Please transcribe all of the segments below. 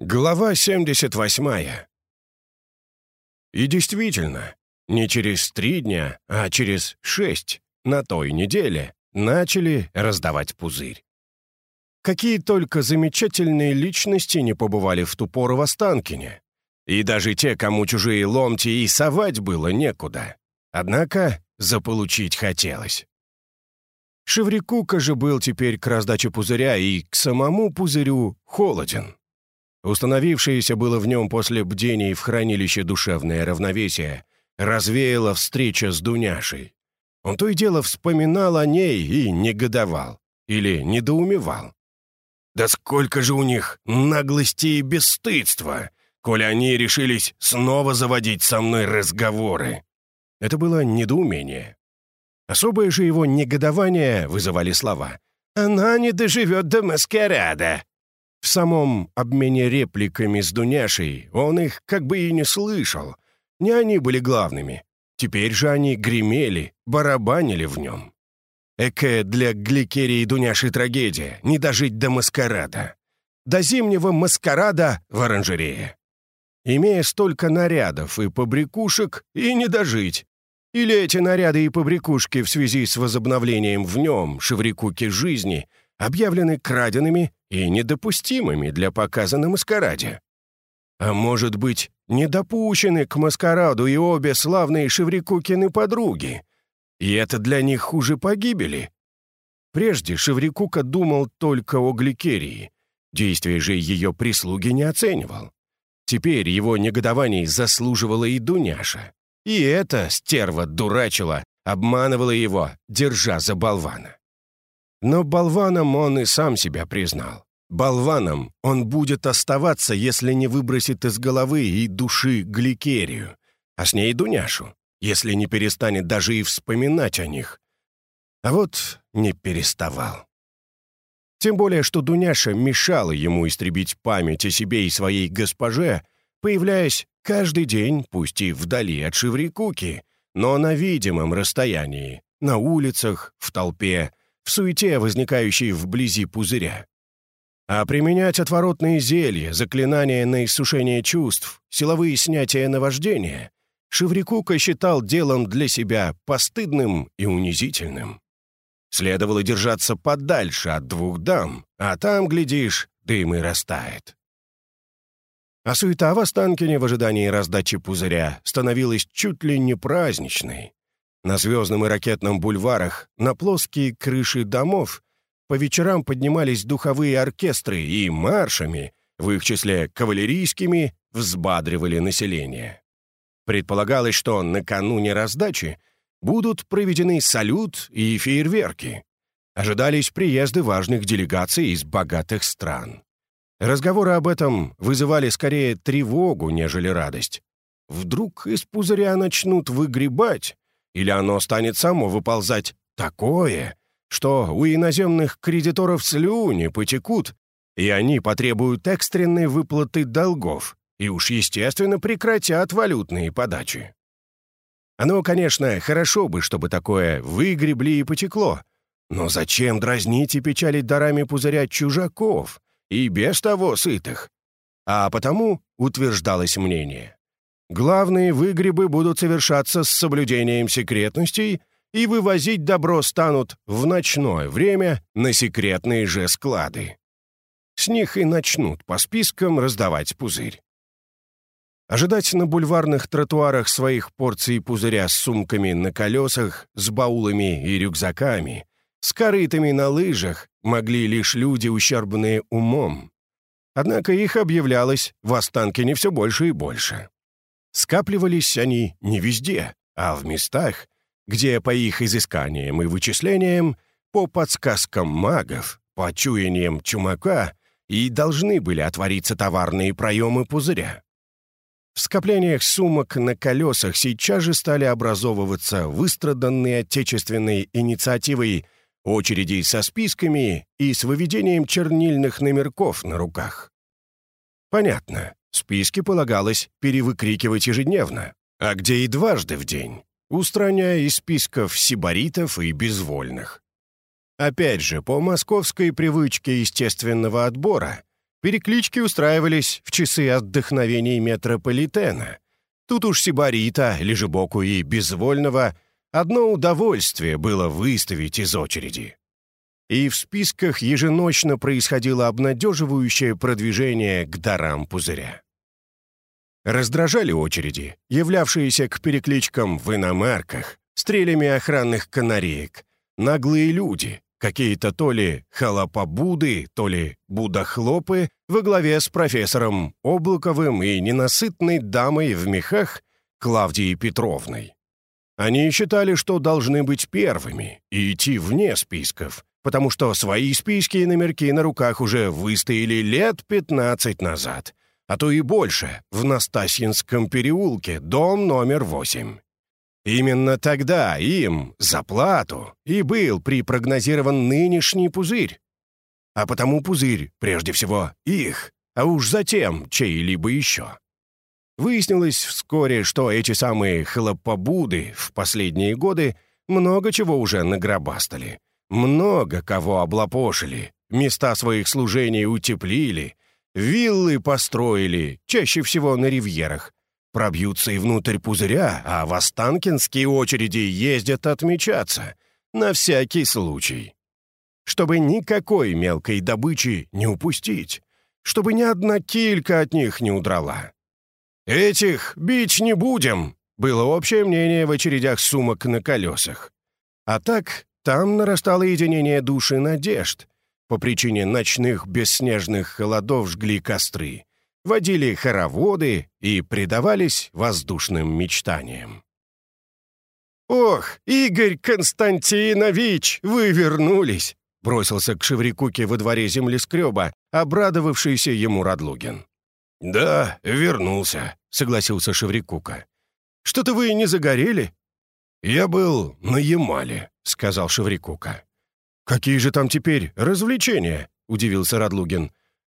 Глава 78. И действительно, не через три дня, а через шесть на той неделе начали раздавать пузырь. Какие только замечательные личности не побывали в ту пору в Останкине. И даже те, кому чужие ломти и совать было некуда. Однако заполучить хотелось. Шеврикука же был теперь к раздаче пузыря и к самому пузырю холоден. Установившееся было в нем после бдений в хранилище душевное равновесие развеяло встреча с Дуняшей. Он то и дело вспоминал о ней и негодовал. Или недоумевал. «Да сколько же у них наглости и бесстыдства, коли они решились снова заводить со мной разговоры!» Это было недоумение. Особое же его негодование вызывали слова. «Она не доживет до маскарада!» В самом обмене репликами с Дуняшей он их как бы и не слышал. Не они были главными. Теперь же они гремели, барабанили в нем. Эке для Гликерии и Дуняши трагедия, не дожить до маскарада. До зимнего маскарада в оранжерее. Имея столько нарядов и побрякушек, и не дожить. Или эти наряды и побрякушки в связи с возобновлением в нем шеврикуки жизни объявлены краденными и недопустимыми для показа на маскараде. А может быть, не допущены к маскараду и обе славные Шеврикукины подруги. И это для них хуже погибели. Прежде Шеврикука думал только о Гликерии. Действия же ее прислуги не оценивал. Теперь его негодований заслуживала и Дуняша. И эта стерва дурачила, обманывала его, держа за болвана. Но болваном он и сам себя признал. Болваном он будет оставаться, если не выбросит из головы и души Гликерию, а с ней Дуняшу, если не перестанет даже и вспоминать о них. А вот не переставал. Тем более, что Дуняша мешала ему истребить память о себе и своей госпоже, появляясь каждый день, пусть и вдали от Шеврикуки, но на видимом расстоянии, на улицах, в толпе, в суете, возникающей вблизи пузыря. А применять отворотные зелья, заклинания на иссушение чувств, силовые снятия наваждения Шеврикука считал делом для себя постыдным и унизительным. Следовало держаться подальше от двух дам, а там, глядишь, дым и растает. А суета в Останкине в ожидании раздачи пузыря становилась чуть ли не праздничной. На звездном и ракетном бульварах, на плоские крыши домов по вечерам поднимались духовые оркестры и маршами, в их числе кавалерийскими, взбадривали население. Предполагалось, что накануне раздачи будут проведены салют и фейерверки. Ожидались приезды важных делегаций из богатых стран. Разговоры об этом вызывали скорее тревогу, нежели радость. Вдруг из пузыря начнут выгребать, или оно станет само выползать такое, что у иноземных кредиторов слюни потекут, и они потребуют экстренной выплаты долгов, и уж, естественно, прекратят валютные подачи. Оно, конечно, хорошо бы, чтобы такое выгребли и потекло, но зачем дразнить и печалить дарами пузыря чужаков, и без того сытых? А потому утверждалось мнение. Главные выгребы будут совершаться с соблюдением секретностей и вывозить добро станут в ночное время на секретные же склады. С них и начнут по спискам раздавать пузырь. Ожидать на бульварных тротуарах своих порций пузыря с сумками на колесах, с баулами и рюкзаками, с корытами на лыжах могли лишь люди, ущербные умом. Однако их объявлялось в останке не все больше и больше. Скапливались они не везде, а в местах, где по их изысканиям и вычислениям, по подсказкам магов, по чуяниям чумака и должны были отвориться товарные проемы пузыря. В скоплениях сумок на колесах сейчас же стали образовываться выстраданные отечественной инициативой очереди со списками и с выведением чернильных номерков на руках. Понятно, Списки полагалось перевыкрикивать ежедневно, а где и дважды в день, устраняя из списков сибаритов и безвольных. Опять же, по московской привычке естественного отбора, Переклички устраивались в часы отдохновений метрополитена. Тут уж Сибарита, Лежебоку и Безвольного одно удовольствие было выставить из очереди. И в списках еженочно происходило обнадеживающее продвижение к дарам пузыря. Раздражали очереди, являвшиеся к перекличкам в иномарках, стрелями охранных канареек, наглые люди, Какие-то то ли халапабуды, то ли будохлопы во главе с профессором Облаковым и ненасытной дамой в мехах Клавдией Петровной. Они считали, что должны быть первыми и идти вне списков, потому что свои списки и номерки на руках уже выстояли лет 15 назад, а то и больше, в Настасьинском переулке, дом номер 8. Именно тогда им, за плату, и был припрогнозирован нынешний пузырь. А потому пузырь, прежде всего, их, а уж затем чей-либо еще. Выяснилось вскоре, что эти самые хлопобуды в последние годы много чего уже нагробастали, много кого облапошили, места своих служений утеплили, виллы построили, чаще всего на ривьерах, Пробьются и внутрь пузыря, а в Останкинские очереди ездят отмечаться. На всякий случай. Чтобы никакой мелкой добычи не упустить. Чтобы ни одна килька от них не удрала. «Этих бить не будем», — было общее мнение в очередях сумок на колесах. А так, там нарастало единение души надежд. По причине ночных бесснежных холодов жгли костры водили хороводы и предавались воздушным мечтаниям. «Ох, Игорь Константинович, вы вернулись!» бросился к Шеврикуке во дворе землескреба, обрадовавшийся ему Радлугин. «Да, вернулся», — согласился Шеврикука. «Что-то вы не загорели?» «Я был на Ямале», — сказал Шеврикука. «Какие же там теперь развлечения?» — удивился Радлугин.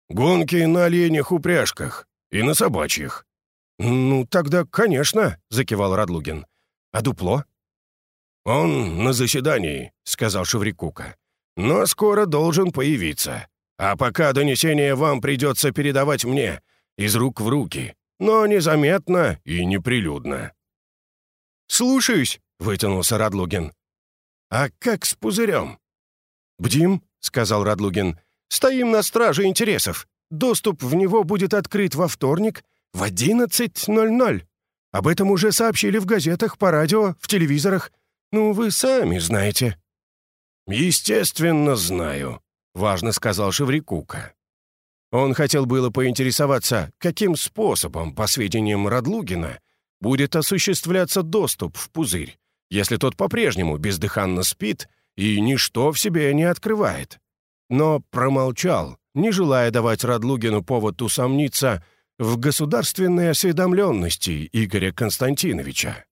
«Гонки на оленях-упряжках и на собачьих». «Ну, тогда, конечно», — закивал Радлугин. «А дупло?» «Он на заседании», — сказал Шеврикука. «Но скоро должен появиться. А пока донесение вам придется передавать мне, из рук в руки, но незаметно и неприлюдно». «Слушаюсь», — вытянулся Радлугин. «А как с пузырем?» «Бдим», — сказал Радлугин. Стоим на страже интересов. Доступ в него будет открыт во вторник в 11.00. Об этом уже сообщили в газетах, по радио, в телевизорах. Ну, вы сами знаете». «Естественно, знаю», — важно сказал Шеврикука. Он хотел было поинтересоваться, каким способом, по сведениям Радлугина, будет осуществляться доступ в пузырь, если тот по-прежнему бездыханно спит и ничто в себе не открывает но промолчал, не желая давать Радлугину повод усомниться в государственной осведомленности Игоря Константиновича.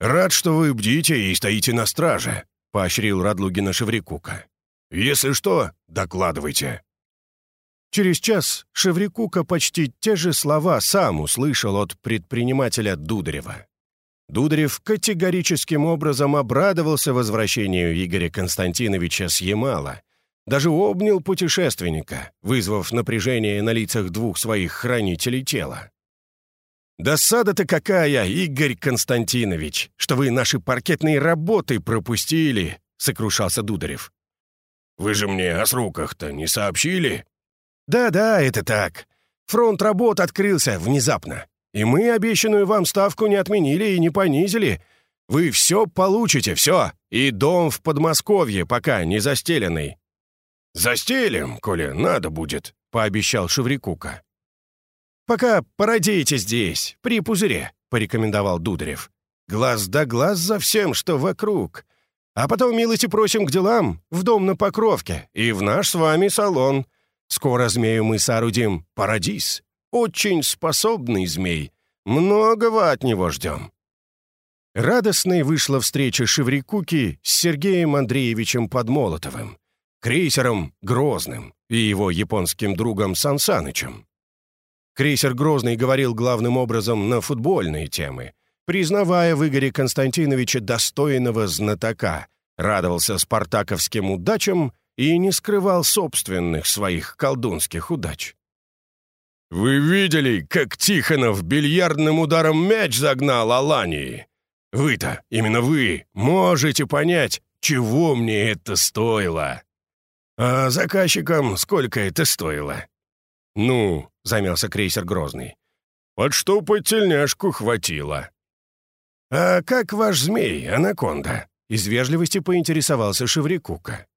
«Рад, что вы бдите и стоите на страже», — поощрил Радлугина Шеврикука. «Если что, докладывайте». Через час Шеврикука почти те же слова сам услышал от предпринимателя Дударева. Дударев категорическим образом обрадовался возвращению Игоря Константиновича с Ямала — даже обнял путешественника, вызвав напряжение на лицах двух своих хранителей тела. «Досада-то какая, Игорь Константинович, что вы наши паркетные работы пропустили!» — сокрушался Дударев. «Вы же мне о сроках-то не сообщили?» «Да-да, это так. Фронт работ открылся внезапно, и мы обещанную вам ставку не отменили и не понизили. Вы все получите, все, и дом в Подмосковье пока не застеленный. «Застелим, коли надо будет», — пообещал Шеврикука. «Пока породите здесь, при пузыре», — порекомендовал Дударев. «Глаз да глаз за всем, что вокруг. А потом милости просим к делам, в дом на Покровке и в наш с вами салон. Скоро змею мы соорудим парадис. Очень способный змей. Многого от него ждем». Радостной вышла встреча Шеврикуки с Сергеем Андреевичем Подмолотовым крейсером Грозным и его японским другом Сансанычем. Крейсер Грозный говорил главным образом на футбольные темы, признавая в Игоре Константиновиче достойного знатока, радовался спартаковским удачам и не скрывал собственных своих колдунских удач. «Вы видели, как Тихонов бильярдным ударом мяч загнал Алании? Вы-то, именно вы, можете понять, чего мне это стоило. А заказчикам сколько это стоило?» «Ну», — замялся крейсер Грозный, — «под что под тельняшку хватило». «А как ваш змей, анаконда?» — из вежливости поинтересовался Шеврикука.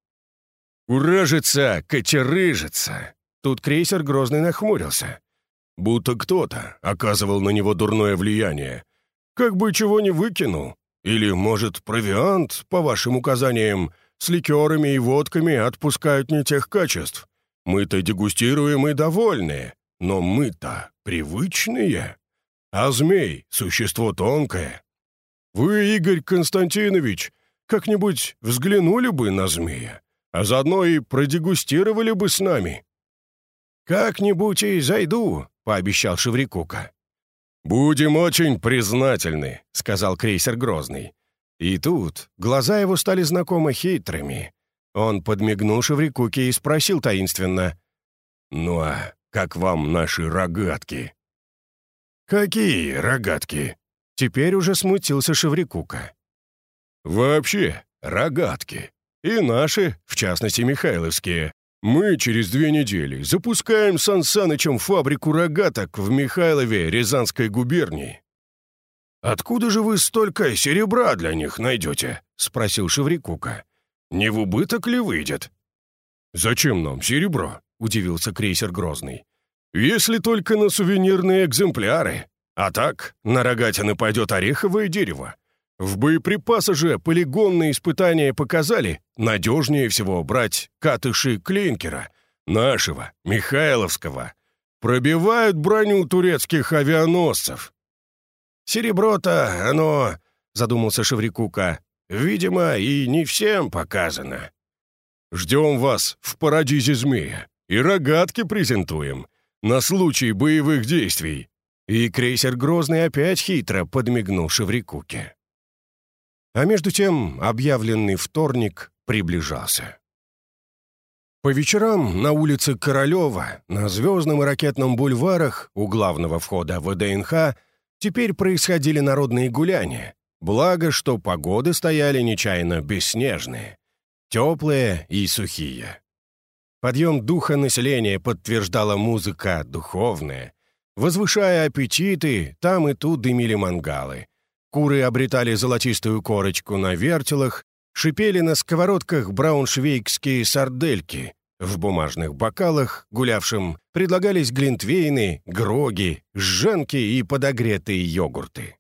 «Уражится, кочерыжится!» Тут крейсер Грозный нахмурился. Будто кто-то оказывал на него дурное влияние. Как бы чего не выкинул. Или, может, провиант, по вашим указаниям, с ликерами и водками отпускают не тех качеств. Мы-то дегустируем и довольные, но мы-то привычные. А змей — существо тонкое. Вы, Игорь Константинович, как-нибудь взглянули бы на змея, а заодно и продегустировали бы с нами». «Как-нибудь и зайду», — пообещал Шеврикука. «Будем очень признательны», — сказал крейсер Грозный. И тут глаза его стали знакомо хитрыми. Он подмигнул Шеврикуке и спросил таинственно. «Ну а как вам наши рогатки?» «Какие рогатки?» Теперь уже смутился Шеврикука. «Вообще, рогатки. И наши, в частности, михайловские. Мы через две недели запускаем Сан фабрику рогаток в Михайлове Рязанской губернии». «Откуда же вы столько серебра для них найдете?» — спросил Шеврикука. «Не в убыток ли выйдет?» «Зачем нам серебро?» — удивился крейсер Грозный. «Если только на сувенирные экземпляры. А так, на рогатины пойдет ореховое дерево. В боеприпасы же полигонные испытания показали, надежнее всего брать катыши клинкера, нашего, Михайловского. Пробивают броню турецких авианосцев. «Серебро-то, оно...» — задумался Шеврикука. «Видимо, и не всем показано». «Ждем вас в парадизе змея и рогатки презентуем на случай боевых действий». И крейсер Грозный опять хитро подмигнул Шеврикуке. А между тем объявленный вторник приближался. По вечерам на улице Королева, на Звездном и Ракетном бульварах у главного входа ВДНХ теперь происходили народные гуляния, благо, что погоды стояли нечаянно бесснежные, теплые и сухие. Подъем духа населения подтверждала музыка духовная. Возвышая аппетиты, там и тут дымили мангалы — Куры обретали золотистую корочку на вертелах, шипели на сковородках брауншвейгские сардельки. В бумажных бокалах, гулявшим, предлагались глинтвейны, гроги, жженки и подогретые йогурты.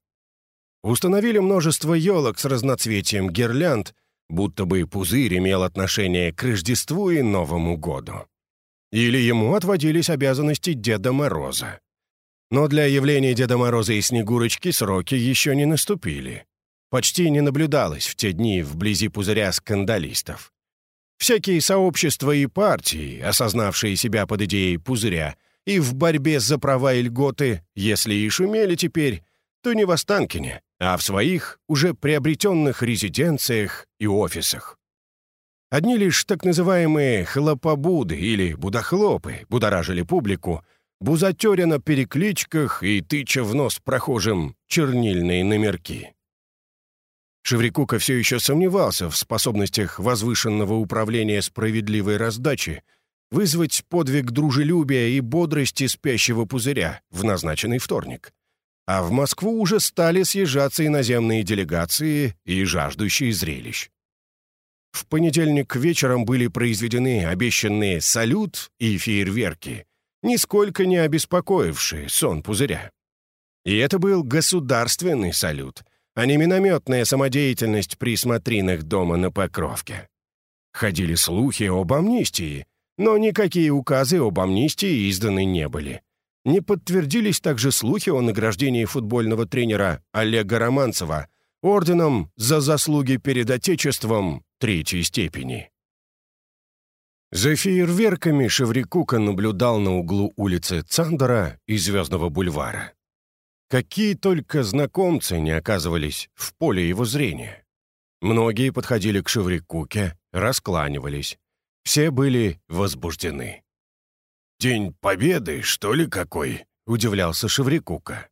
Установили множество елок с разноцветием гирлянд, будто бы пузырь имел отношение к Рождеству и Новому году. Или ему отводились обязанности Деда Мороза. Но для явления Деда Мороза и Снегурочки сроки еще не наступили. Почти не наблюдалось в те дни вблизи пузыря скандалистов. Всякие сообщества и партии, осознавшие себя под идеей пузыря, и в борьбе за права и льготы, если и шумели теперь, то не в Останкине, а в своих, уже приобретенных резиденциях и офисах. Одни лишь так называемые «хлопобуды» или «будохлопы» будоражили публику — бузатеря на перекличках и тыча в нос прохожим чернильные номерки. Шеврикука все еще сомневался в способностях возвышенного управления справедливой раздачи вызвать подвиг дружелюбия и бодрости спящего пузыря в назначенный вторник. А в Москву уже стали съезжаться иноземные делегации и жаждущие зрелищ. В понедельник вечером были произведены обещанные салют и фейерверки, нисколько не обеспокоившие сон пузыря. И это был государственный салют, а не минометная самодеятельность при смотринах дома на Покровке. Ходили слухи об амнистии, но никакие указы об амнистии изданы не были. Не подтвердились также слухи о награждении футбольного тренера Олега Романцева орденом за заслуги перед Отечеством третьей степени. За фейерверками Шеврикука наблюдал на углу улицы Цандера и Звездного бульвара. Какие только знакомцы не оказывались в поле его зрения. Многие подходили к Шеврикуке, раскланивались. Все были возбуждены. «День Победы, что ли, какой?» — удивлялся Шеврикука.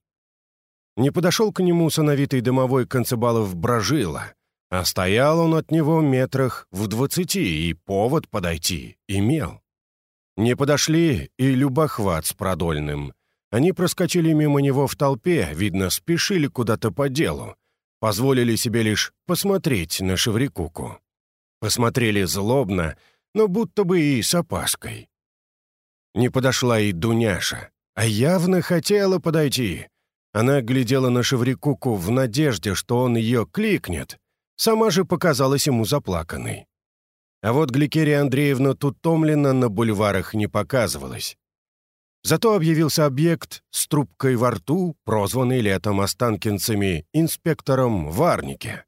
Не подошел к нему сановитый домовой Концебалов Брожила, а стоял он от него метрах в двадцати, и повод подойти имел. Не подошли и Любохват с Продольным. Они проскочили мимо него в толпе, видно, спешили куда-то по делу. Позволили себе лишь посмотреть на Шеврикуку. Посмотрели злобно, но будто бы и с опаской. Не подошла и Дуняша, а явно хотела подойти. Она глядела на Шеврикуку в надежде, что он ее кликнет. Сама же показалась ему заплаканной. А вот Гликерия Андреевна Тутомлина на бульварах не показывалась. Зато объявился объект с трубкой во рту, прозванный летом останкинцами инспектором Варнике.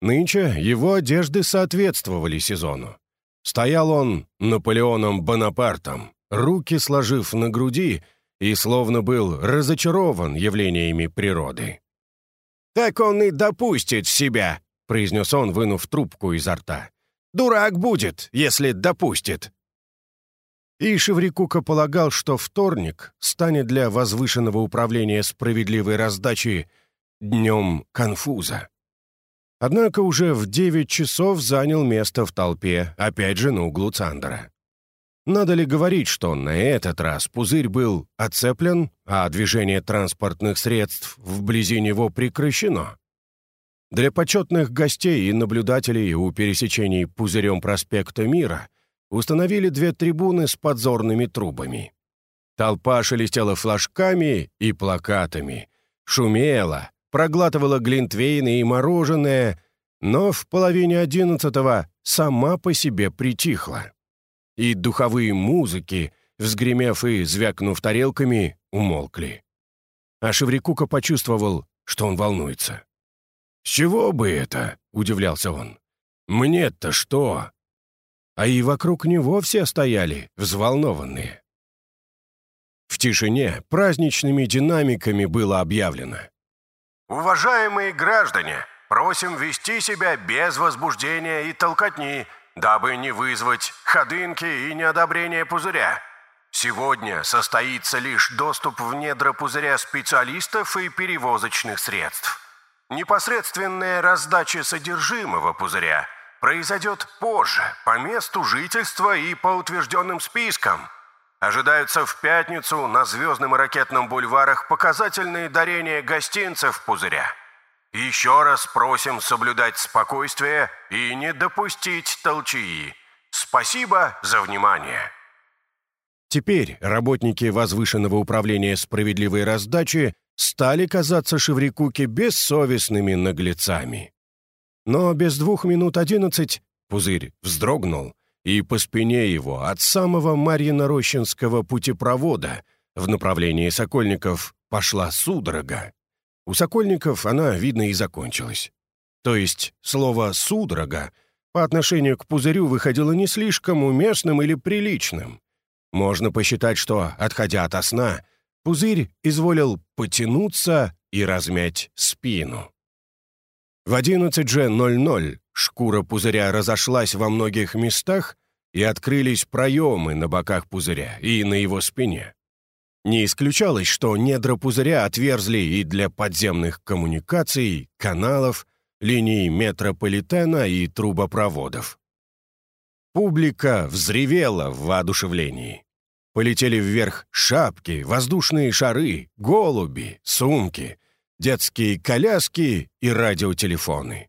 Нынче его одежды соответствовали сезону. Стоял он Наполеоном Бонапартом, руки сложив на груди, и словно был разочарован явлениями природы. «Так он и допустит себя», — произнес он, вынув трубку изо рта. «Дурак будет, если допустит». И Шеврикука полагал, что вторник станет для возвышенного управления справедливой раздачи днем конфуза. Однако уже в девять часов занял место в толпе, опять же на углу Цандера. Надо ли говорить, что на этот раз пузырь был оцеплен, а движение транспортных средств вблизи него прекращено? Для почетных гостей и наблюдателей у пересечений пузырем проспекта Мира установили две трибуны с подзорными трубами. Толпа шелестела флажками и плакатами, шумела, проглатывала глинтвейны и мороженое, но в половине одиннадцатого сама по себе притихла. И духовые музыки, взгремев и звякнув тарелками, умолкли. А Шеврикука почувствовал, что он волнуется. «С чего бы это?» — удивлялся он. «Мне-то что?» А и вокруг него все стояли, взволнованные. В тишине праздничными динамиками было объявлено. Уважаемые граждане, просим вести себя без возбуждения и толкотни, дабы не вызвать ходынки и неодобрение пузыря. Сегодня состоится лишь доступ в недра пузыря специалистов и перевозочных средств. Непосредственная раздача содержимого пузыря произойдет позже, по месту жительства и по утвержденным спискам – Ожидаются в пятницу на Звездном и Ракетном бульварах показательные дарения гостинцев пузыря. Еще раз просим соблюдать спокойствие и не допустить толчии. Спасибо за внимание. Теперь работники возвышенного управления справедливой раздачи стали казаться Шеврикуке бессовестными наглецами. Но без двух минут одиннадцать пузырь вздрогнул, и по спине его от самого Марьино-Рощинского путепровода в направлении Сокольников пошла судорога. У Сокольников она, видно, и закончилась. То есть слово «судорога» по отношению к пузырю выходило не слишком уместным или приличным. Можно посчитать, что, отходя от сна, пузырь изволил потянуться и размять спину. В 11 же 00 Шкура пузыря разошлась во многих местах, и открылись проемы на боках пузыря и на его спине. Не исключалось, что недра пузыря отверзли и для подземных коммуникаций, каналов, линий метрополитена и трубопроводов. Публика взревела в воодушевлении. Полетели вверх шапки, воздушные шары, голуби, сумки, детские коляски и радиотелефоны.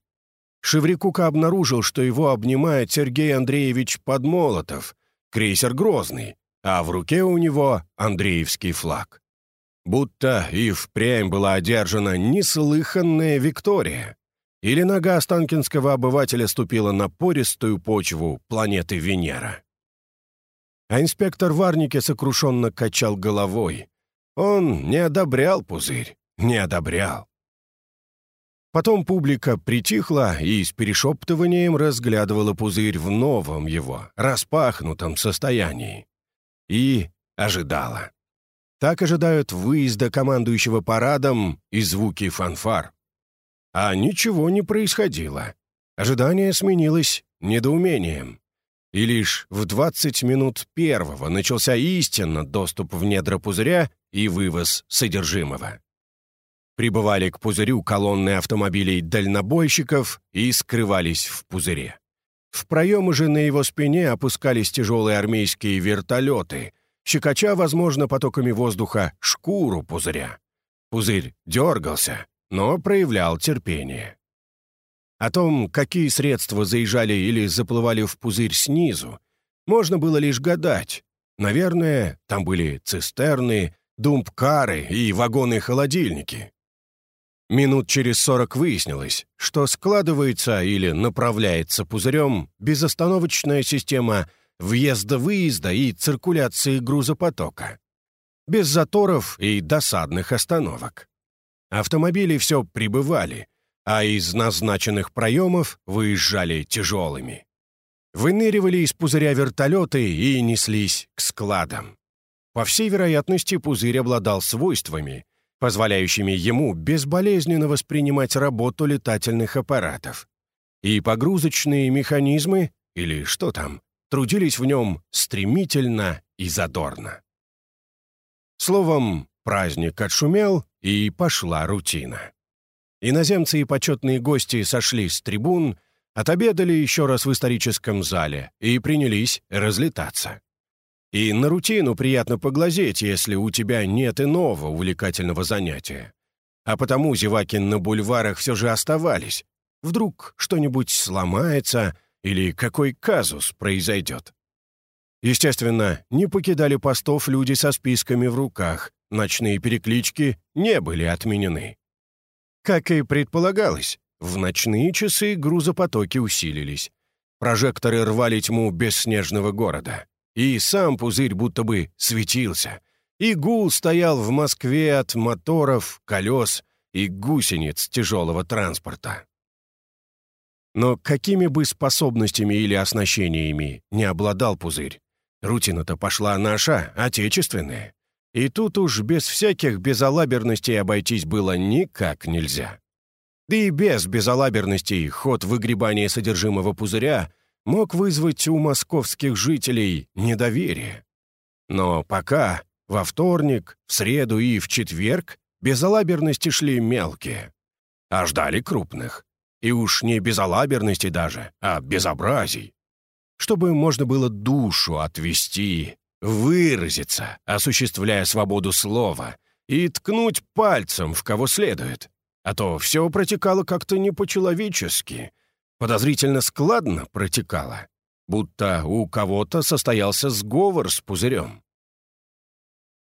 Шеврикука обнаружил, что его обнимает Сергей Андреевич Подмолотов, крейсер «Грозный», а в руке у него Андреевский флаг. Будто и впрямь была одержана неслыханная Виктория. Или нога останкинского обывателя ступила на пористую почву планеты Венера. А инспектор Варники сокрушенно качал головой. Он не одобрял пузырь, не одобрял. Потом публика притихла и с перешептыванием разглядывала пузырь в новом его, распахнутом состоянии. И ожидала. Так ожидают выезда командующего парадом и звуки фанфар. А ничего не происходило. Ожидание сменилось недоумением. И лишь в 20 минут первого начался истинно доступ в недра пузыря и вывоз содержимого. Прибывали к пузырю колонны автомобилей дальнобойщиков и скрывались в пузыре. В проемы же на его спине опускались тяжелые армейские вертолеты, щекоча, возможно, потоками воздуха шкуру пузыря. Пузырь дергался, но проявлял терпение. О том, какие средства заезжали или заплывали в пузырь снизу, можно было лишь гадать. Наверное, там были цистерны, думбкары и вагоны-холодильники. Минут через сорок выяснилось, что складывается или направляется пузырем безостановочная система въезда-выезда и циркуляции грузопотока. Без заторов и досадных остановок. Автомобили все прибывали, а из назначенных проемов выезжали тяжелыми. Выныривали из пузыря вертолеты и неслись к складам. По всей вероятности, пузырь обладал свойствами, позволяющими ему безболезненно воспринимать работу летательных аппаратов. И погрузочные механизмы, или что там, трудились в нем стремительно и задорно. Словом, праздник отшумел, и пошла рутина. Иноземцы и почетные гости сошли с трибун, отобедали еще раз в историческом зале и принялись разлетаться. И на рутину приятно поглазеть, если у тебя нет иного увлекательного занятия. А потому зеваки на бульварах все же оставались. Вдруг что-нибудь сломается или какой казус произойдет. Естественно, не покидали постов люди со списками в руках, ночные переклички не были отменены. Как и предполагалось, в ночные часы грузопотоки усилились. Прожекторы рвали тьму бесснежного города. И сам пузырь будто бы светился. И гул стоял в Москве от моторов, колес и гусениц тяжелого транспорта. Но какими бы способностями или оснащениями не обладал пузырь, рутина-то пошла наша, отечественная. И тут уж без всяких безалаберностей обойтись было никак нельзя. Да и без безалаберностей ход выгребания содержимого пузыря мог вызвать у московских жителей недоверие. Но пока во вторник, в среду и в четверг безалаберности шли мелкие, а ждали крупных. И уж не безалаберности даже, а безобразий. Чтобы можно было душу отвести выразиться, осуществляя свободу слова, и ткнуть пальцем в кого следует. А то все протекало как-то не по-человечески, подозрительно складно протекало, будто у кого-то состоялся сговор с пузырем.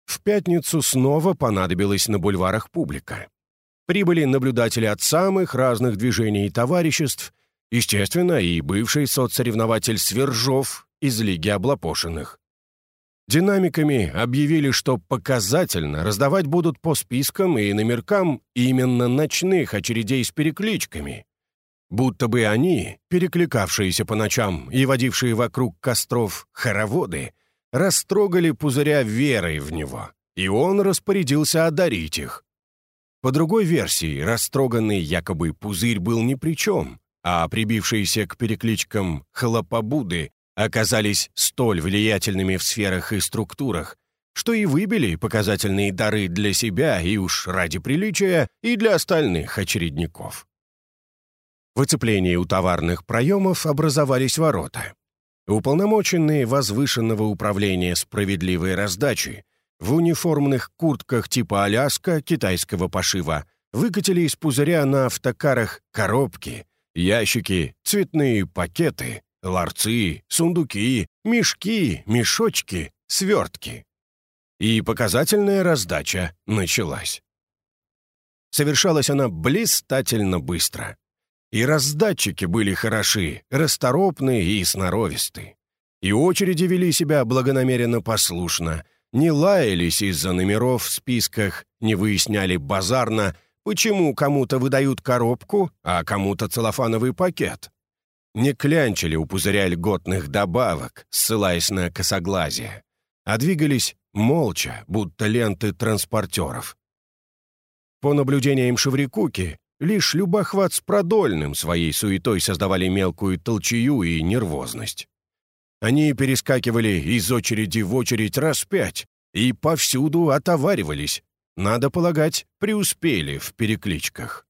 В пятницу снова понадобилась на бульварах публика. Прибыли наблюдатели от самых разных движений и товариществ, естественно, и бывший соцсоревнователь Свержов из Лиги Облапошенных. Динамиками объявили, что показательно раздавать будут по спискам и номеркам именно ночных очередей с перекличками. Будто бы они, перекликавшиеся по ночам и водившие вокруг костров хороводы, растрогали пузыря верой в него, и он распорядился одарить их. По другой версии, растроганный якобы пузырь был ни при чем, а прибившиеся к перекличкам хлопобуды оказались столь влиятельными в сферах и структурах, что и выбили показательные дары для себя и уж ради приличия, и для остальных очередников. В оцеплении у товарных проемов образовались ворота. Уполномоченные возвышенного управления справедливой раздачи в униформных куртках типа «Аляска» китайского пошива выкатили из пузыря на автокарах коробки, ящики, цветные пакеты, ларцы, сундуки, мешки, мешочки, свертки. И показательная раздача началась. Совершалась она блистательно быстро. И раздатчики были хороши, расторопные и сноровисты. И очереди вели себя благонамеренно послушно, не лаялись из-за номеров в списках, не выясняли базарно, почему кому-то выдают коробку, а кому-то целлофановый пакет не клянчили у пузыря льготных добавок, ссылаясь на косоглазие, а двигались молча, будто ленты транспортеров. По наблюдениям Шеврикуки, лишь любохват с продольным своей суетой создавали мелкую толчую и нервозность. Они перескакивали из очереди в очередь раз пять и повсюду отоваривались. Надо полагать, преуспели в перекличках.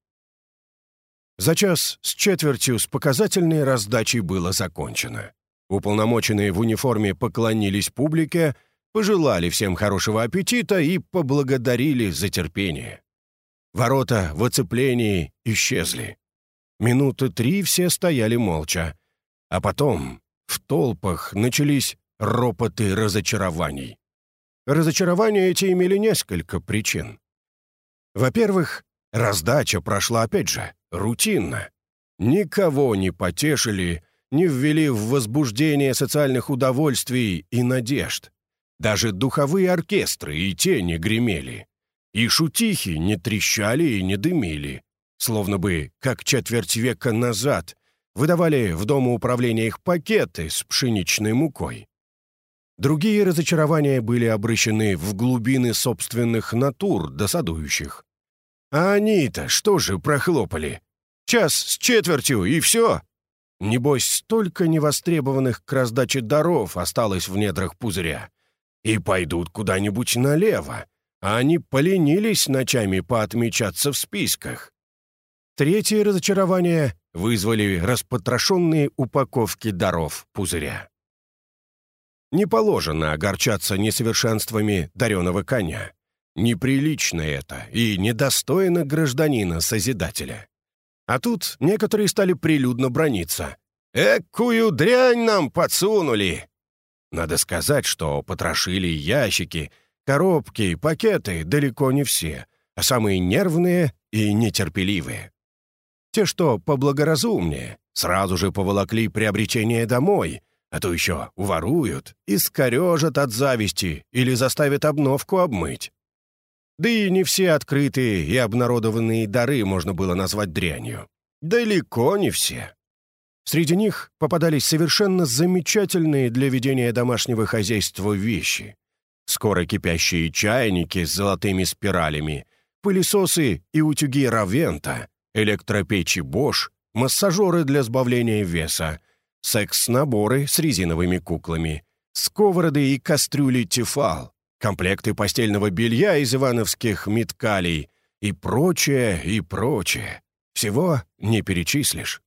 За час с четвертью с показательной раздачей было закончено. Уполномоченные в униформе поклонились публике, пожелали всем хорошего аппетита и поблагодарили за терпение. Ворота в оцеплении исчезли. Минуты три все стояли молча. А потом в толпах начались ропоты разочарований. Разочарования эти имели несколько причин. Во-первых, раздача прошла опять же рутинно. Никого не потешили, не ввели в возбуждение социальных удовольствий и надежд. Даже духовые оркестры и те не гремели. И шутихи не трещали и не дымили. Словно бы, как четверть века назад, выдавали в Дому управления их пакеты с пшеничной мукой. Другие разочарования были обращены в глубины собственных натур досадующих. А они-то что же прохлопали? Час с четвертью, и все. Небось, столько невостребованных к раздаче даров осталось в недрах пузыря. И пойдут куда-нибудь налево, а они поленились ночами поотмечаться в списках. Третье разочарование вызвали распотрошенные упаковки даров пузыря. Не положено огорчаться несовершенствами дареного коня. Неприлично это и недостойно гражданина-созидателя. А тут некоторые стали прилюдно брониться. «Экую дрянь нам подсунули!» Надо сказать, что потрошили ящики, коробки, пакеты далеко не все, а самые нервные и нетерпеливые. Те, что поблагоразумнее, сразу же поволокли приобретение домой, а то еще уворуют, искорежат от зависти или заставят обновку обмыть. Да и не все открытые и обнародованные дары можно было назвать дрянью. Далеко не все. Среди них попадались совершенно замечательные для ведения домашнего хозяйства вещи. Скоро кипящие чайники с золотыми спиралями, пылесосы и утюги Равента, электропечи Bosch, массажеры для сбавления веса, секс-наборы с резиновыми куклами, сковороды и кастрюли Тефал, комплекты постельного белья из ивановских меткалей и прочее, и прочее. Всего не перечислишь.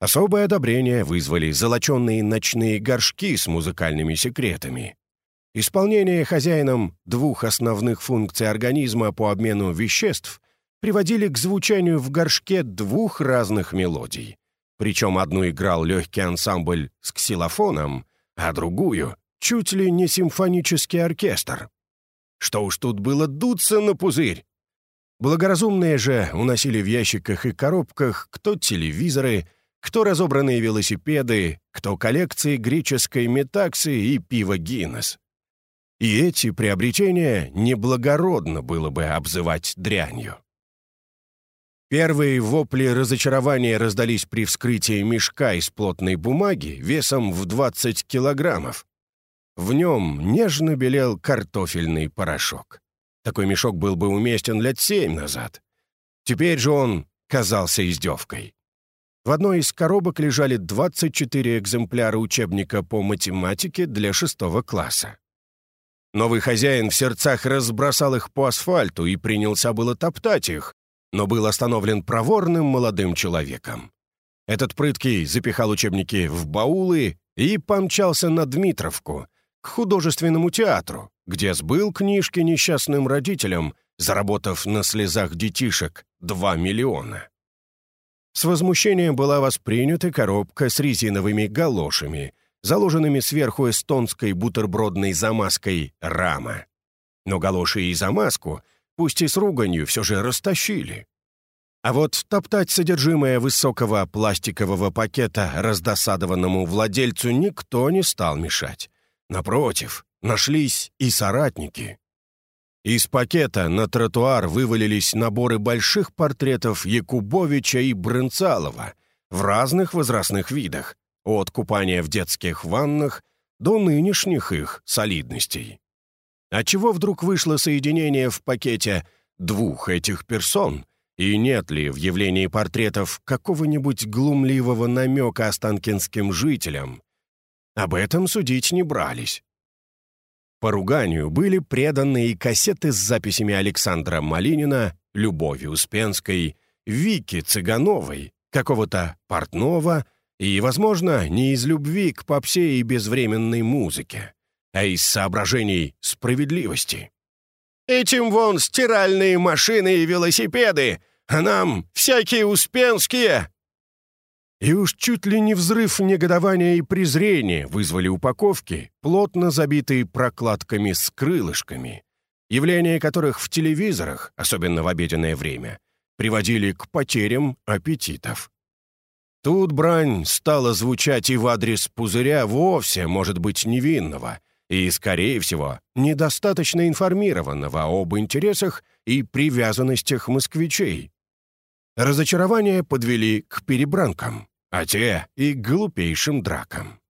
Особое одобрение вызвали золоченные ночные горшки с музыкальными секретами. Исполнение хозяином двух основных функций организма по обмену веществ приводили к звучанию в горшке двух разных мелодий. Причем одну играл легкий ансамбль с ксилофоном, а другую — чуть ли не симфонический оркестр. Что уж тут было дуться на пузырь? Благоразумные же уносили в ящиках и коробках кто телевизоры, кто разобранные велосипеды, кто коллекции греческой метаксы и пива Гиннес. И эти приобретения неблагородно было бы обзывать дрянью. Первые вопли разочарования раздались при вскрытии мешка из плотной бумаги весом в 20 килограммов. В нем нежно белел картофельный порошок. Такой мешок был бы уместен лет семь назад. Теперь же он казался издевкой. В одной из коробок лежали 24 экземпляра учебника по математике для шестого класса. Новый хозяин в сердцах разбросал их по асфальту и принялся было топтать их, но был остановлен проворным молодым человеком. Этот прыткий запихал учебники в баулы и помчался на Дмитровку, художественному театру, где сбыл книжки несчастным родителям, заработав на слезах детишек 2 миллиона. С возмущением была воспринята коробка с резиновыми галошами, заложенными сверху эстонской бутербродной замазкой «Рама». Но галоши и замазку — пусть и с руганью, все же растащили. А вот топтать содержимое высокого пластикового пакета раздосадованному владельцу никто не стал мешать. Напротив, нашлись и соратники. Из пакета на тротуар вывалились наборы больших портретов Якубовича и Брынцалова в разных возрастных видах, от купания в детских ваннах до нынешних их солидностей. Отчего вдруг вышло соединение в пакете двух этих персон? И нет ли в явлении портретов какого-нибудь глумливого намека останкинским жителям? Об этом судить не брались. Поруганию были преданы и кассеты с записями Александра Малинина, Любови Успенской, Вики Цыгановой, какого-то портного и, возможно, не из любви к попсе и безвременной музыке, а из соображений справедливости. «Этим вон стиральные машины и велосипеды, а нам всякие успенские!» И уж чуть ли не взрыв негодования и презрения вызвали упаковки, плотно забитые прокладками с крылышками, явления которых в телевизорах, особенно в обеденное время, приводили к потерям аппетитов. Тут брань стала звучать и в адрес пузыря вовсе, может быть, невинного, и, скорее всего, недостаточно информированного об интересах и привязанностях москвичей. Разочарования подвели к перебранкам, а те и к глупейшим дракам.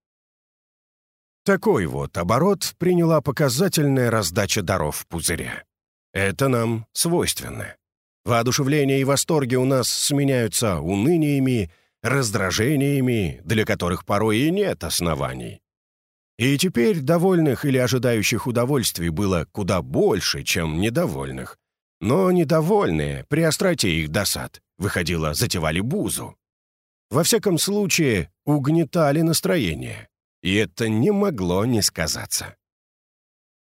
Такой вот оборот приняла показательная раздача даров пузыря. Это нам свойственно. Воодушевление и восторги у нас сменяются уныниями, раздражениями, для которых порой и нет оснований. И теперь довольных или ожидающих удовольствий было куда больше, чем недовольных. Но недовольные, при остроте их досад, выходило, затевали бузу. Во всяком случае, угнетали настроение. И это не могло не сказаться.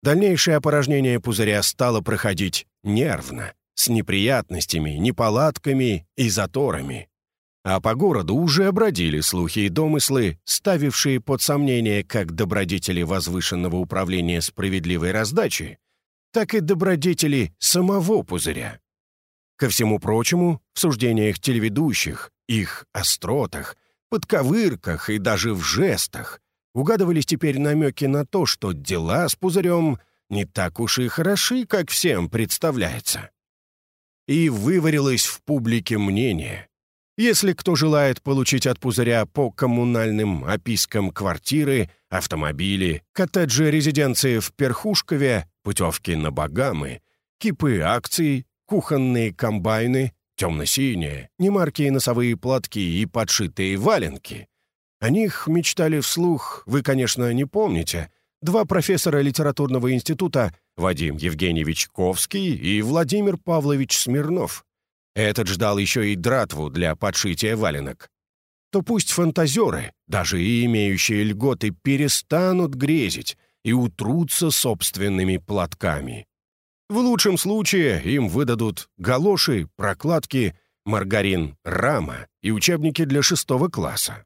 Дальнейшее опорожнение пузыря стало проходить нервно, с неприятностями, неполадками и заторами. А по городу уже бродили слухи и домыслы, ставившие под сомнение как добродетели возвышенного управления справедливой раздачи, так и добродетели самого пузыря. Ко всему прочему, в суждениях телеведущих, их остротах, подковырках и даже в жестах угадывались теперь намеки на то, что дела с пузырем не так уж и хороши, как всем представляется. И выварилось в публике мнение. Если кто желает получить от пузыря по коммунальным опискам квартиры, автомобили, коттеджи резиденции в Перхушкове, путевки на Багамы, кипы акций, кухонные комбайны, темно-синие, немаркие носовые платки и подшитые валенки. О них мечтали вслух, вы, конечно, не помните, два профессора литературного института Вадим Евгеньевич Ковский и Владимир Павлович Смирнов. Этот ждал еще и дратву для подшития валенок. То пусть фантазеры, даже и имеющие льготы, перестанут грезить и утрутся собственными платками. В лучшем случае им выдадут галоши, прокладки, маргарин рама и учебники для шестого класса.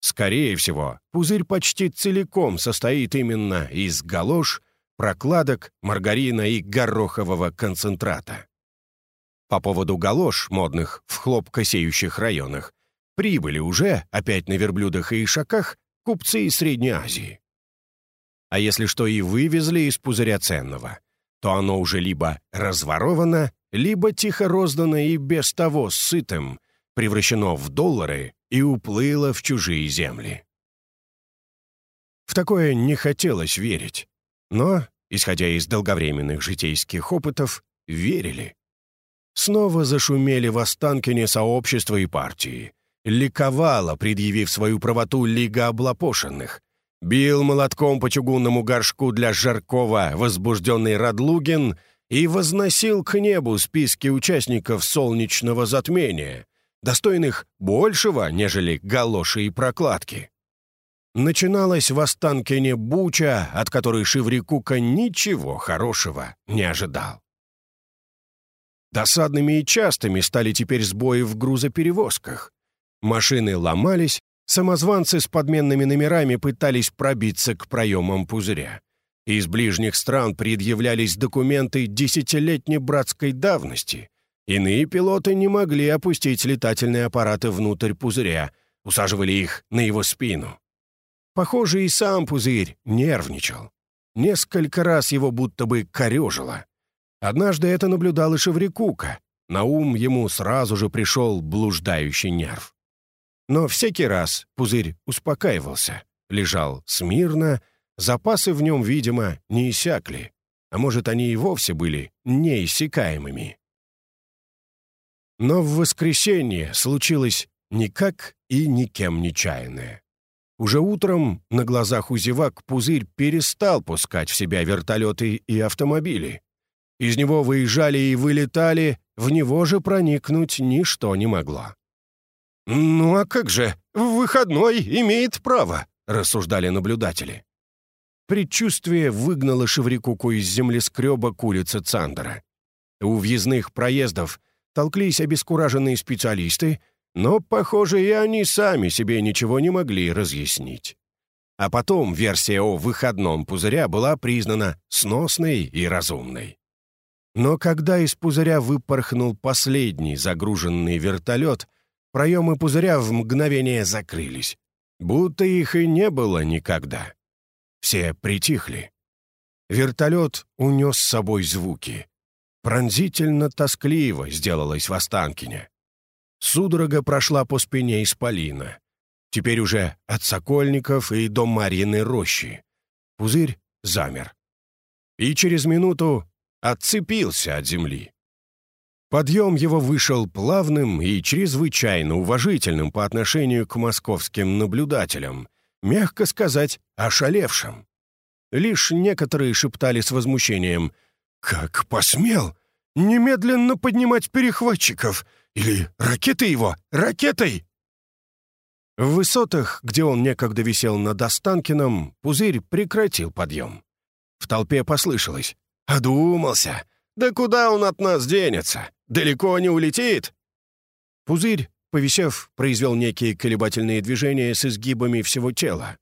Скорее всего, пузырь почти целиком состоит именно из галош, прокладок, маргарина и горохового концентрата. По поводу галош, модных в хлопкосеющих районах, прибыли уже, опять на верблюдах и ишаках, купцы из Средней Азии. А если что и вывезли из пузыря ценного — то оно уже либо разворовано, либо тихо роздано и без того сытым, превращено в доллары и уплыло в чужие земли. В такое не хотелось верить, но, исходя из долговременных житейских опытов, верили. Снова зашумели в Останкине сообщества и партии. Ликовала, предъявив свою правоту Лига облапошенных, Бил молотком по чугунному горшку для Жаркова возбужденный Радлугин и возносил к небу списки участников солнечного затмения, достойных большего, нежели галоши и прокладки. Начиналась в Останкине буча, от которой Шеврикука ничего хорошего не ожидал. Досадными и частыми стали теперь сбои в грузоперевозках. Машины ломались, самозванцы с подменными номерами пытались пробиться к проемам пузыря. Из ближних стран предъявлялись документы десятилетней братской давности. Иные пилоты не могли опустить летательные аппараты внутрь пузыря, усаживали их на его спину. Похоже, и сам пузырь нервничал. Несколько раз его будто бы корежило. Однажды это наблюдал и Шеврикука. На ум ему сразу же пришел блуждающий нерв. Но всякий раз пузырь успокаивался, лежал смирно, запасы в нем, видимо, не иссякли, а может, они и вовсе были неиссякаемыми. Но в воскресенье случилось никак и никем нечаянное. Уже утром на глазах у зевак пузырь перестал пускать в себя вертолеты и автомобили. Из него выезжали и вылетали, в него же проникнуть ничто не могло. «Ну а как же, в выходной имеет право», — рассуждали наблюдатели. Предчувствие выгнало Шеврикуку из землескреба к улице Цандера. У въездных проездов толклись обескураженные специалисты, но, похоже, и они сами себе ничего не могли разъяснить. А потом версия о выходном пузыря была признана сносной и разумной. Но когда из пузыря выпорхнул последний загруженный вертолет, проемы пузыря в мгновение закрылись, будто их и не было никогда. Все притихли. Вертолет унес с собой звуки. Пронзительно-тоскливо сделалось в Останкине. Судорога прошла по спине исполина. Теперь уже от Сокольников и до Марьиной рощи. Пузырь замер. И через минуту отцепился от земли. Подъем его вышел плавным и чрезвычайно уважительным по отношению к московским наблюдателям, мягко сказать, ошалевшим. Лишь некоторые шептали с возмущением «Как посмел! Немедленно поднимать перехватчиков! Или ракеты его! Ракетой!» В высотах, где он некогда висел над Останкиным, пузырь прекратил подъем. В толпе послышалось «Одумался! Да куда он от нас денется? Далеко не улетит?» Пузырь, повисев, произвел некие колебательные движения с изгибами всего тела.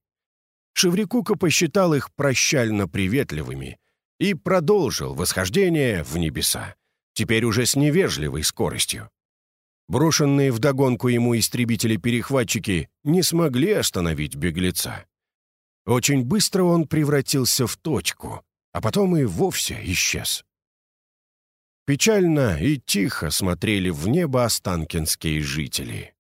Шеврикука посчитал их прощально приветливыми и продолжил восхождение в небеса, теперь уже с невежливой скоростью. Брошенные вдогонку ему истребители-перехватчики не смогли остановить беглеца. Очень быстро он превратился в точку, а потом и вовсе исчез. Печально и тихо смотрели в небо останкинские жители.